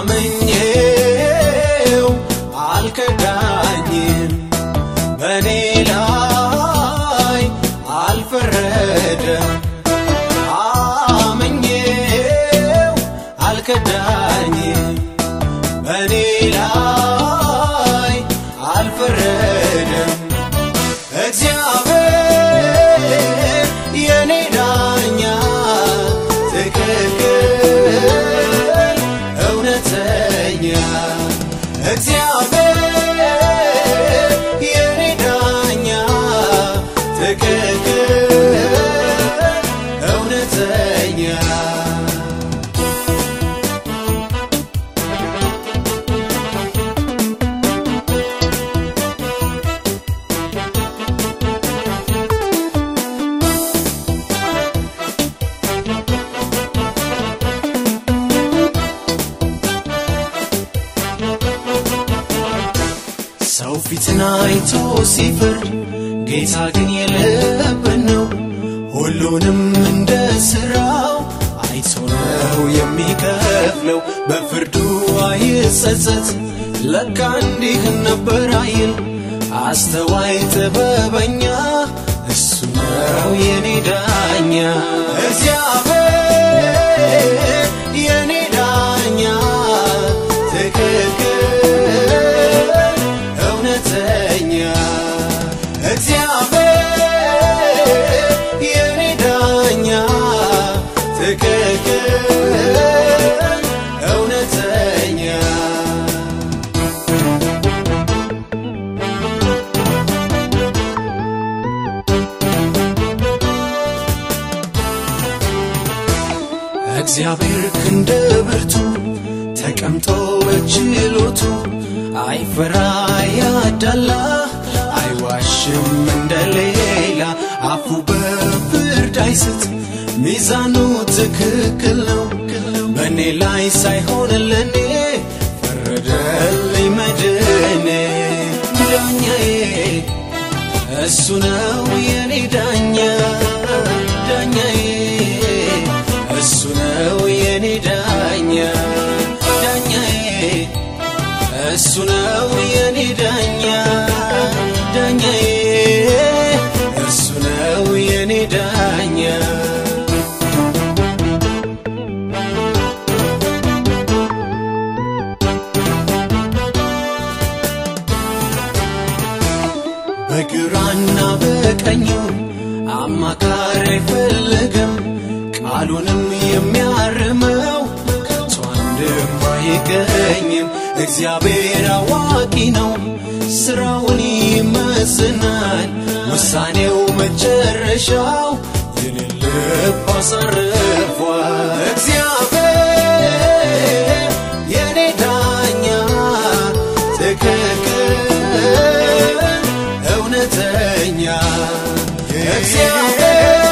amém. እግዚአብሔር የኔ ዳኛ ትክክል እውነተኛ ፊትን አይቶ ሲፈርድ ጌታ ግን የልብን ነው። ሁሉንም እንደ ሥራው አይቶ ነው የሚከፍለው። በፍርዱ አይጸጸት ለካ እንዲህ ነበር አይል አስተዋይ ጥበበኛ እሱ ነው የኔ ዳኛ እግዚአብሔር እግዚአብሔር ክንደ ብርቱ ተቀምጦ በችሎቱ አይፈራ ያዳላ አይዋሽም እንደሌላ አፉ በፍርድ አይስት ሚዛኑ ትክክል ነው። በእኔ ላይ ሳይሆን ለኔ ፈረደልኝ መድኔ። ዳኛዬ እሱ ነው የኔ ዳኛ። ዳኛዬ ነው የኔ ዳኛ? ዳኛዬ እሱ ነው የኔ ዳኛ። ዳኛዬ እሱ ነው የኔ ዳኛ። በግራና በቀኙ አማካሪ አይፈልግም ቃሉንም የሚያርመው ከቶ አንድም አይገኝም። እግዚአብሔር አዋቂ ነው፣ ስራውን ይመዝናል። ውሳኔው መጨረሻው የኔን ልብ አሳርፏል። እግዚአብሔር የኔ ዳኛ ትክክል እውነተኛ እግዚአብሔር